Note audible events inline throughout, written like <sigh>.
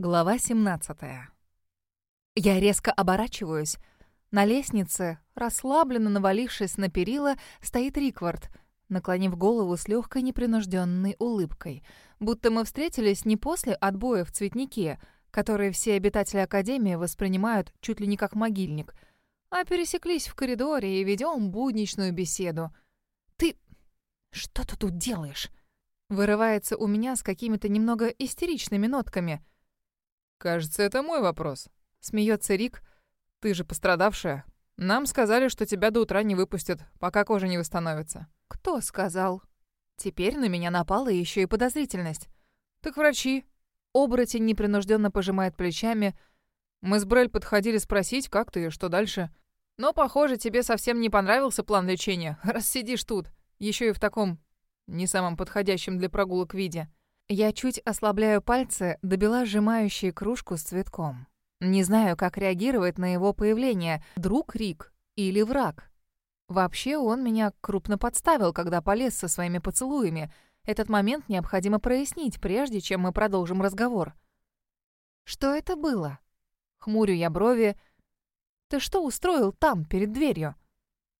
Глава 17. Я резко оборачиваюсь. На лестнице, расслабленно навалившись на перила, стоит Риквард, наклонив голову с легкой непринужденной улыбкой. Будто мы встретились не после отбоя в цветнике, который все обитатели Академии воспринимают чуть ли не как могильник, а пересеклись в коридоре и ведем будничную беседу. «Ты... что ты тут делаешь?» Вырывается у меня с какими-то немного истеричными нотками — «Кажется, это мой вопрос», — смеется Рик. «Ты же пострадавшая. Нам сказали, что тебя до утра не выпустят, пока кожа не восстановится». «Кто сказал?» Теперь на меня напала еще и подозрительность. «Так врачи». Оборотень непринужденно пожимает плечами. «Мы с Брель подходили спросить, как ты и что дальше. Но, похоже, тебе совсем не понравился план лечения, раз сидишь тут, еще и в таком не самом подходящем для прогулок виде». Я чуть ослабляю пальцы, добила сжимающие кружку с цветком. Не знаю, как реагировать на его появление, друг Рик или враг. Вообще, он меня крупно подставил, когда полез со своими поцелуями. Этот момент необходимо прояснить, прежде чем мы продолжим разговор. «Что это было?» Хмурю я брови. «Ты что устроил там, перед дверью?»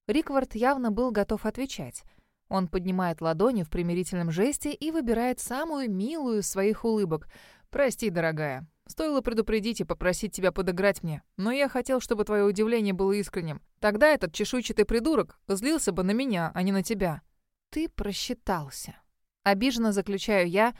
Риквард явно был готов отвечать. Он поднимает ладони в примирительном жесте и выбирает самую милую из своих улыбок. «Прости, дорогая. Стоило предупредить и попросить тебя подыграть мне, но я хотел, чтобы твое удивление было искренним. Тогда этот чешуйчатый придурок злился бы на меня, а не на тебя». «Ты просчитался». Обиженно заключаю я.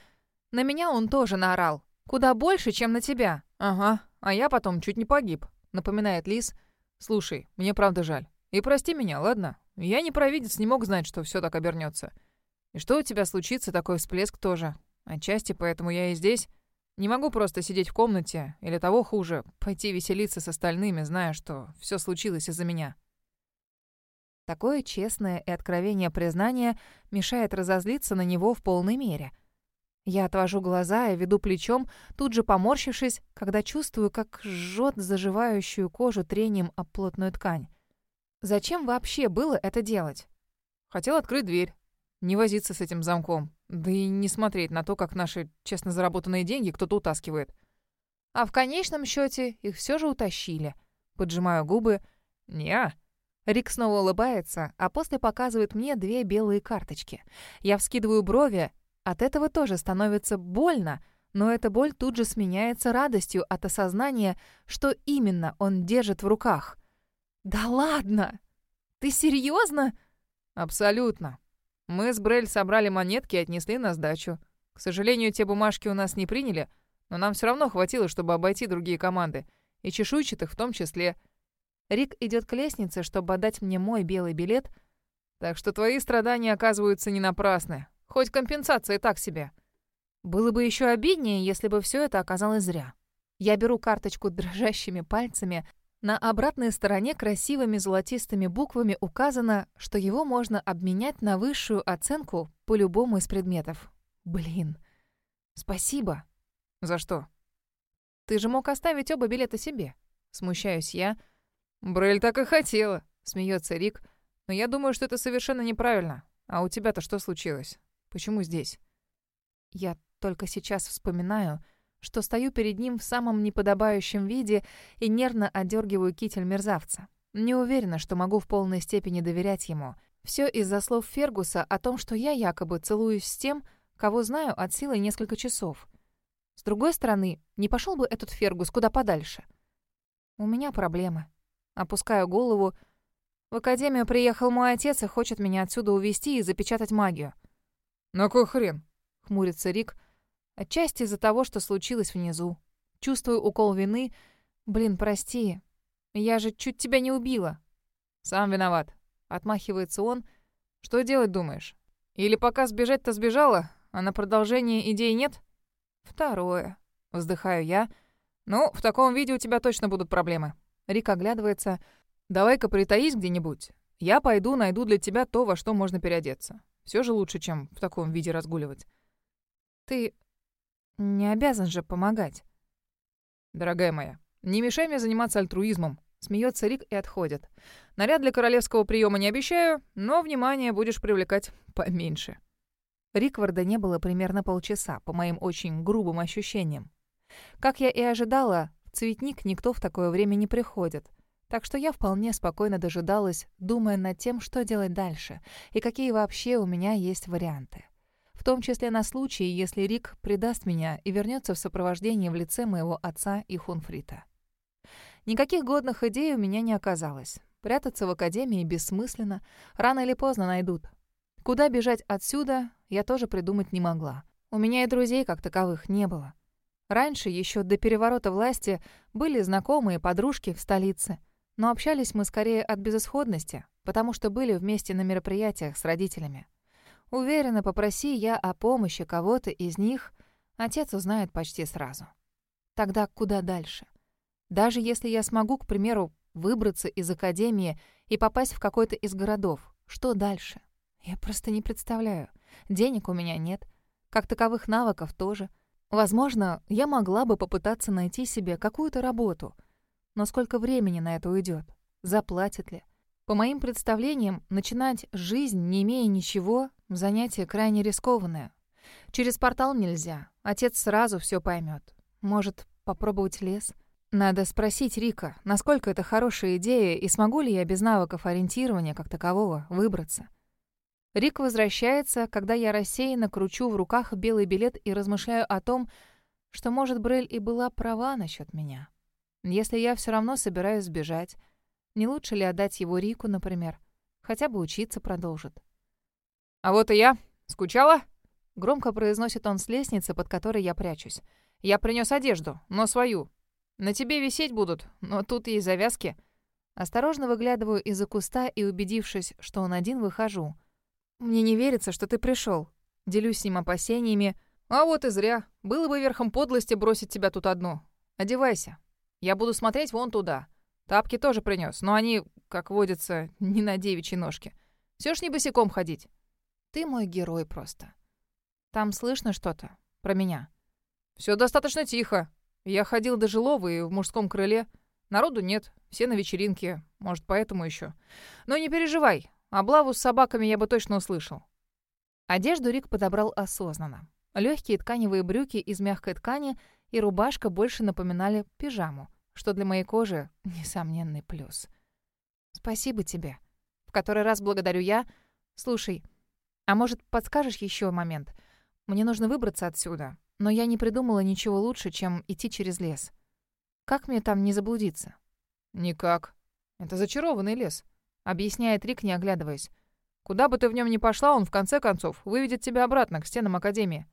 На меня он тоже наорал. Куда больше, чем на тебя. «Ага, а я потом чуть не погиб», — напоминает Лис. «Слушай, мне правда жаль. И прости меня, ладно? Я не провидец, не мог знать, что все так обернется. И что у тебя случится, такой всплеск тоже. Отчасти поэтому я и здесь. Не могу просто сидеть в комнате, или того хуже, пойти веселиться с остальными, зная, что все случилось из-за меня. Такое честное и откровение признание мешает разозлиться на него в полной мере. Я отвожу глаза и веду плечом, тут же поморщившись, когда чувствую, как жжет заживающую кожу трением об плотную ткань. Зачем вообще было это делать? Хотел открыть дверь, не возиться с этим замком, да и не смотреть на то, как наши честно заработанные деньги кто-то утаскивает. А в конечном счете их все же утащили. Поджимаю губы. не Рик снова улыбается, а после показывает мне две белые карточки. Я вскидываю брови. От этого тоже становится больно, но эта боль тут же сменяется радостью от осознания, что именно он держит в руках. «Да ладно! Ты серьезно? «Абсолютно. Мы с Брель собрали монетки и отнесли на сдачу. К сожалению, те бумажки у нас не приняли, но нам все равно хватило, чтобы обойти другие команды, и чешуйчатых в том числе. Рик идет к лестнице, чтобы отдать мне мой белый билет, так что твои страдания оказываются не напрасны. Хоть компенсация так себе. Было бы еще обиднее, если бы все это оказалось зря. Я беру карточку дрожащими пальцами, на обратной стороне красивыми золотистыми буквами указано, что его можно обменять на высшую оценку по любому из предметов. Блин. Спасибо. За что? Ты же мог оставить оба билета себе. Смущаюсь я. Брель так и хотела, смеется Рик. Но я думаю, что это совершенно неправильно. А у тебя-то что случилось? Почему здесь? Я только сейчас вспоминаю, что стою перед ним в самом неподобающем виде и нервно одергиваю китель мерзавца. Не уверена, что могу в полной степени доверять ему. Все из-за слов Фергуса о том, что я якобы целуюсь с тем, кого знаю от силы несколько часов. С другой стороны, не пошел бы этот Фергус куда подальше. У меня проблемы. Опускаю голову. В академию приехал мой отец и хочет меня отсюда увезти и запечатать магию. «На кой хрен?» — хмурится Рик — Отчасти из-за того, что случилось внизу. Чувствую укол вины. Блин, прости. Я же чуть тебя не убила. Сам виноват. Отмахивается он. Что делать думаешь? Или пока сбежать-то сбежала, а на продолжение идей нет? Второе. Вздыхаю я. Ну, в таком виде у тебя точно будут проблемы. Рик оглядывается. Давай-ка притаись где-нибудь. Я пойду найду для тебя то, во что можно переодеться. Все же лучше, чем в таком виде разгуливать. Ты не обязан же помогать. Дорогая моя, не мешай мне заниматься альтруизмом. Смеется Рик и отходит. Наряд для королевского приема не обещаю, но внимание будешь привлекать поменьше. Рикварда не было примерно полчаса, по моим очень грубым ощущениям. Как я и ожидала, в цветник никто в такое время не приходит. Так что я вполне спокойно дожидалась, думая над тем, что делать дальше, и какие вообще у меня есть варианты. В том числе на случай, если Рик предаст меня и вернется в сопровождении в лице моего отца и Хунфрита. Никаких годных идей у меня не оказалось. Прятаться в академии бессмысленно, рано или поздно найдут. Куда бежать отсюда, я тоже придумать не могла. У меня и друзей как таковых не было. Раньше, еще до переворота власти, были знакомые подружки в столице. Но общались мы скорее от безысходности, потому что были вместе на мероприятиях с родителями. Уверена, попроси я о помощи кого-то из них, отец узнает почти сразу. Тогда куда дальше? Даже если я смогу, к примеру, выбраться из академии и попасть в какой-то из городов, что дальше? Я просто не представляю. Денег у меня нет, как таковых навыков тоже — Возможно, я могла бы попытаться найти себе какую-то работу. Но сколько времени на это уйдет? Заплатят ли? По моим представлениям, начинать жизнь, не имея ничего, занятие крайне рискованное. Через портал нельзя. Отец сразу все поймет. Может, попробовать лес? Надо спросить Рика, насколько это хорошая идея и смогу ли я без навыков ориентирования как такового выбраться. Рик возвращается, когда я рассеянно кручу в руках белый билет и размышляю о том, что, может, Брель и была права насчет меня. Если я все равно собираюсь сбежать, не лучше ли отдать его Рику, например? Хотя бы учиться продолжит. «А вот и я. Скучала?» Громко произносит он с лестницы, под которой я прячусь. «Я принес одежду, но свою. На тебе висеть будут, но тут есть завязки». Осторожно выглядываю из-за куста и, убедившись, что он один, выхожу — «Мне не верится, что ты пришел. Делюсь с ним опасениями. «А вот и зря. Было бы верхом подлости бросить тебя тут одну. Одевайся. Я буду смотреть вон туда. Тапки тоже принес, но они, как водится, <laughs> не на девичьей ножке. Все ж не босиком ходить». «Ты мой герой просто. Там слышно что-то про меня?» Все достаточно тихо. Я ходил до жилого и в мужском крыле. Народу нет, все на вечеринке, может, поэтому еще. Но не переживай, Облаву с собаками я бы точно услышал. Одежду Рик подобрал осознанно. Легкие тканевые брюки из мягкой ткани и рубашка больше напоминали пижаму, что для моей кожи — несомненный плюс. «Спасибо тебе. В который раз благодарю я. Слушай, а может, подскажешь еще момент? Мне нужно выбраться отсюда, но я не придумала ничего лучше, чем идти через лес. Как мне там не заблудиться?» «Никак. Это зачарованный лес объясняет Рик, не оглядываясь. Куда бы ты в нем ни пошла, он в конце концов выведет тебя обратно к стенам Академии.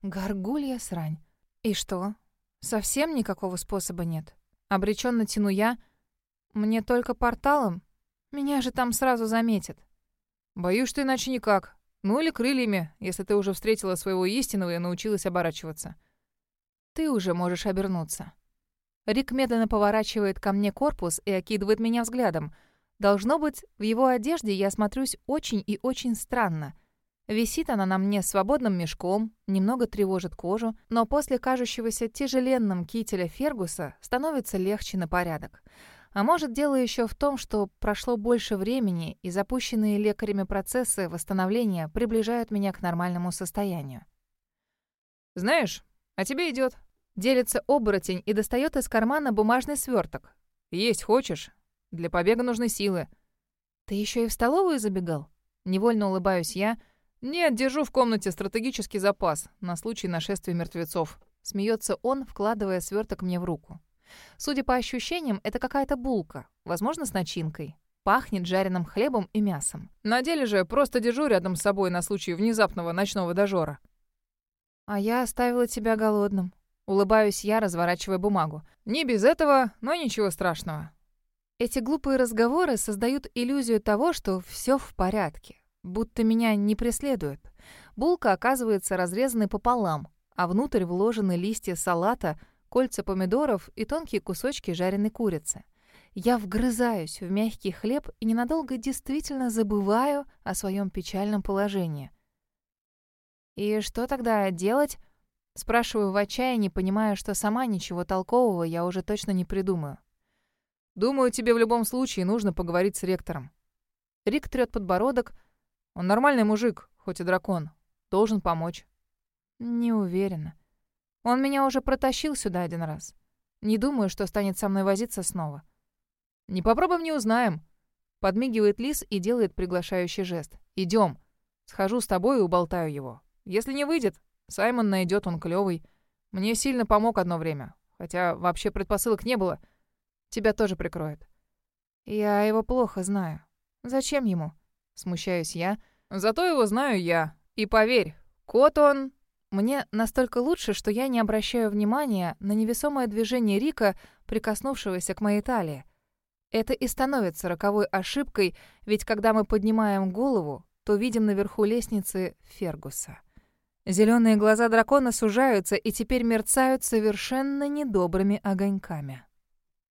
Горгулья срань. И что? Совсем никакого способа нет. Обреченно тяну я. Мне только порталом? Меня же там сразу заметят. Боюсь, что иначе никак. Ну или крыльями, если ты уже встретила своего истинного и научилась оборачиваться. Ты уже можешь обернуться. Рик медленно поворачивает ко мне корпус и окидывает меня взглядом — Должно быть, в его одежде я смотрюсь очень и очень странно. Висит она на мне свободным мешком, немного тревожит кожу, но после кажущегося тяжеленным кителя Фергуса становится легче на порядок. А может, дело еще в том, что прошло больше времени, и запущенные лекарями процессы восстановления приближают меня к нормальному состоянию. «Знаешь, а тебе идет. Делится оборотень и достает из кармана бумажный сверток. «Есть хочешь? Для побега нужны силы». «Ты еще и в столовую забегал?» Невольно улыбаюсь я. «Нет, держу в комнате стратегический запас на случай нашествия мертвецов». Смеется он, вкладывая сверток мне в руку. Судя по ощущениям, это какая-то булка, возможно, с начинкой. Пахнет жареным хлебом и мясом. На деле же просто держу рядом с собой на случай внезапного ночного дожора. А я оставила тебя голодным. Улыбаюсь я, разворачивая бумагу. Не без этого, но ничего страшного. Эти глупые разговоры создают иллюзию того, что все в порядке, будто меня не преследуют. Булка оказывается разрезанной пополам, а внутрь вложены листья салата, кольца помидоров и тонкие кусочки жареной курицы. Я вгрызаюсь в мягкий хлеб и ненадолго действительно забываю о своем печальном положении. «И что тогда делать?» Спрашиваю в отчаянии, понимая, что сама ничего толкового я уже точно не придумаю. Думаю, тебе в любом случае нужно поговорить с ректором. Рик трёт подбородок. Он нормальный мужик, хоть и дракон. Должен помочь. Не уверена. Он меня уже протащил сюда один раз. Не думаю, что станет со мной возиться снова. «Не попробуем, не узнаем», — подмигивает Лис и делает приглашающий жест. «Идем. Схожу с тобой и уболтаю его. Если не выйдет, Саймон найдет, он клёвый. Мне сильно помог одно время. Хотя вообще предпосылок не было. Тебя тоже прикроет». «Я его плохо знаю. Зачем ему?» Смущаюсь я. «Зато его знаю я. И поверь, кот он мне настолько лучше, что я не обращаю внимания на невесомое движение Рика, прикоснувшегося к моей талии. Это и становится роковой ошибкой, ведь когда мы поднимаем голову, то видим наверху лестницы Фергуса. Зеленые глаза дракона сужаются и теперь мерцают совершенно недобрыми огоньками.